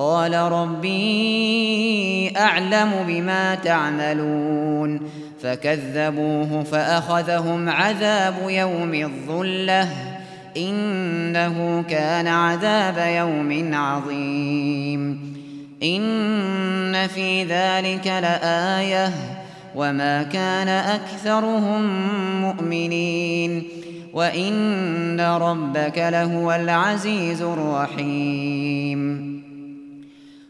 قال ربي أعلم بما تعملون. فكذبوه فأخذهم عذاب يوم الظلة. إنه كان عذاب يوم عظيم. إن في ذلك لآية. وما كان أكثرهم مؤمنين. وإن ربك لهو العزيز الرحيم.